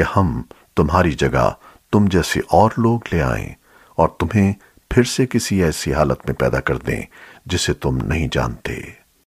کہ ہم تمہاری جگہ تم جیسے اور لوگ لے آئیں اور تمہیں پھر سے کسی ایسی حالت میں پیدا کر دیں جسے تم نہیں جانتے۔